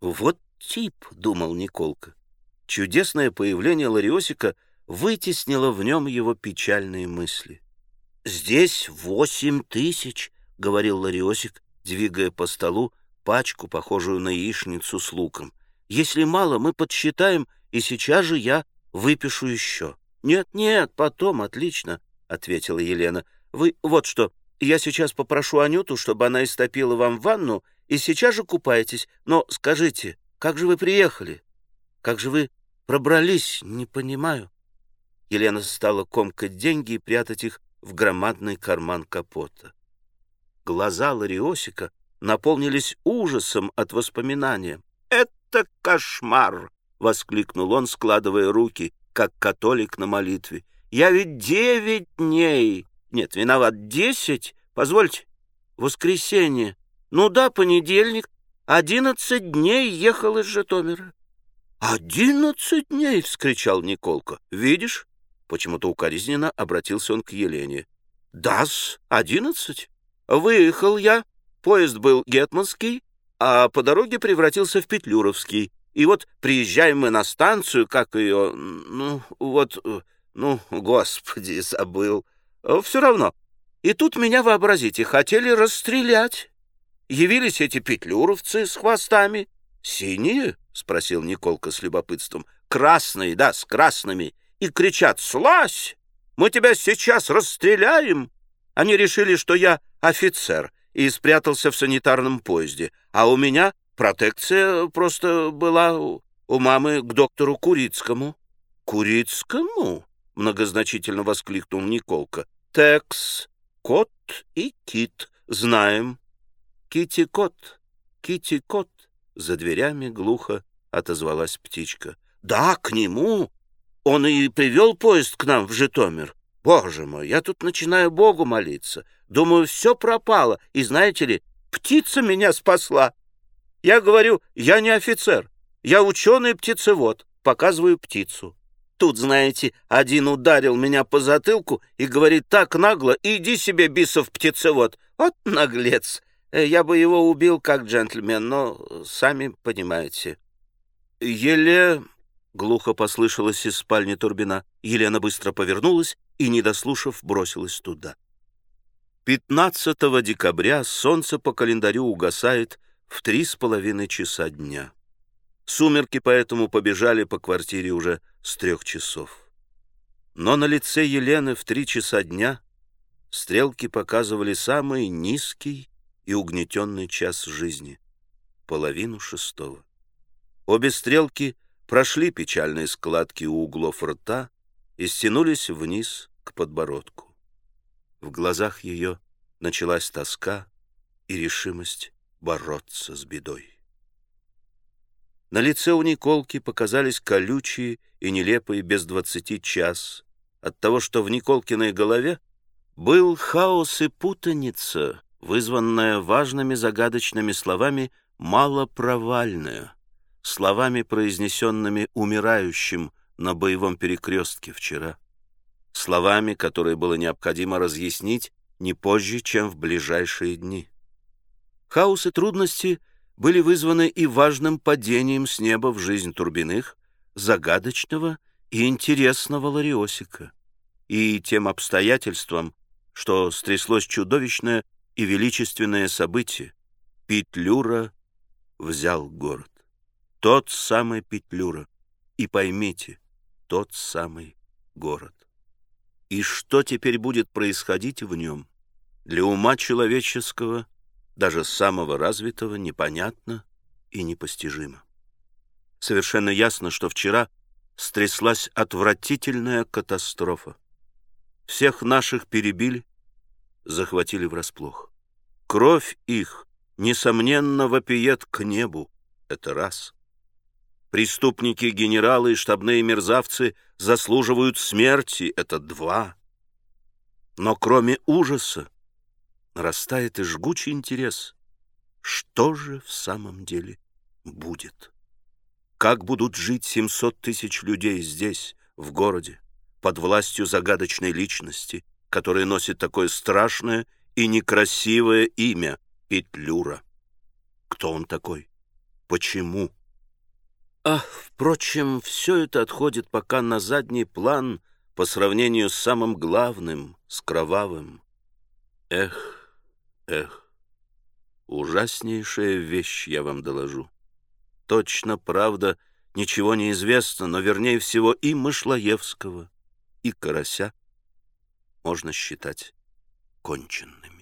Вот тип, думал Николка. Чудесное появление Лариосика вытеснило в нем его печальные мысли. «Здесь восемь тысяч», — говорил Лариосик, двигая по столу пачку, похожую на яичницу с луком. «Если мало, мы подсчитаем, и сейчас же я выпишу еще». «Нет, нет, потом, отлично», — ответила Елена. «Вы вот что, я сейчас попрошу Анюту, чтобы она истопила вам ванну, и сейчас же купайтесь. Но скажите, как же вы приехали? Как же вы пробрались? Не понимаю». Елена стала комкать деньги и прятать их в громадный карман капота. Глаза Лариосика наполнились ужасом от воспоминания. «Это кошмар!» — воскликнул он, складывая руки, как католик на молитве. «Я ведь девять дней! Нет, виноват, десять! Позвольте, воскресенье! Ну да, понедельник, одиннадцать дней ехал из Житомира». «Одиннадцать дней!» — вскричал Николка. «Видишь?» Почему-то укоризненно обратился он к Елене. «Да-с, одиннадцать. Выехал я, поезд был гетманский, а по дороге превратился в Петлюровский. И вот приезжаем мы на станцию, как ее... Ну, вот... Ну, господи, забыл. Все равно. И тут меня, вообразите, хотели расстрелять. Явились эти петлюровцы с хвостами. «Синие?» — спросил Николка с любопытством. «Красные, да, с красными и кричат «Слазь! Мы тебя сейчас расстреляем!» Они решили, что я офицер, и спрятался в санитарном поезде, а у меня протекция просто была у мамы к доктору Курицкому. «Курицкому?» — многозначительно воскликнул Николка. «Текс, кот и кит, знаем». «Кити-кот, кити-кот», — за дверями глухо отозвалась птичка. «Да, к нему!» Он и привел поезд к нам в Житомир. Боже мой, я тут начинаю Богу молиться. Думаю, все пропало. И знаете ли, птица меня спасла. Я говорю, я не офицер. Я ученый-птицевод. Показываю птицу. Тут, знаете, один ударил меня по затылку и говорит так нагло, иди себе, бисов птицевод. Вот наглец. Э, я бы его убил как джентльмен, но сами понимаете. Еле Глухо послышалось из спальни Турбина. Елена быстро повернулась и, не дослушав, бросилась туда. 15 декабря солнце по календарю угасает в три с половиной часа дня. Сумерки поэтому побежали по квартире уже с трех часов. Но на лице Елены в три часа дня стрелки показывали самый низкий и угнетенный час жизни — половину шестого. Обе стрелки — прошли печальные складки у углов рта и стянулись вниз к подбородку. В глазах ее началась тоска и решимость бороться с бедой. На лице у Николки показались колючие и нелепые без двадцати час от того, что в Николкиной голове был хаос и путаница, вызванная важными загадочными словами «малопровальная», словами, произнесенными умирающим на боевом перекрестке вчера, словами, которые было необходимо разъяснить не позже, чем в ближайшие дни. Хаос и трудности были вызваны и важным падением с неба в жизнь Турбиных, загадочного и интересного Лариосика, и тем обстоятельством, что стряслось чудовищное и величественное событие. Петлюра взял город тот самый Петлюра. И поймите, тот самый город. И что теперь будет происходить в нем, для ума человеческого, даже самого развитого, непонятно и непостижимо. Совершенно ясно, что вчера стряслась отвратительная катастрофа. Всех наших перебили, захватили врасплох. Кровь их, несомненно, вопиет к небу, это раз. Преступники, генералы и штабные мерзавцы заслуживают смерти. Это два. Но кроме ужаса нарастает и жгучий интерес. Что же в самом деле будет? Как будут жить 700 тысяч людей здесь, в городе, под властью загадочной личности, которая носит такое страшное и некрасивое имя Петлюра? Кто он такой? почему. А, впрочем, все это отходит пока на задний план по сравнению с самым главным, с кровавым. Эх, эх, ужаснейшая вещь, я вам доложу. Точно, правда, ничего не известно, но вернее всего и Мышлоевского, и Карася можно считать конченными.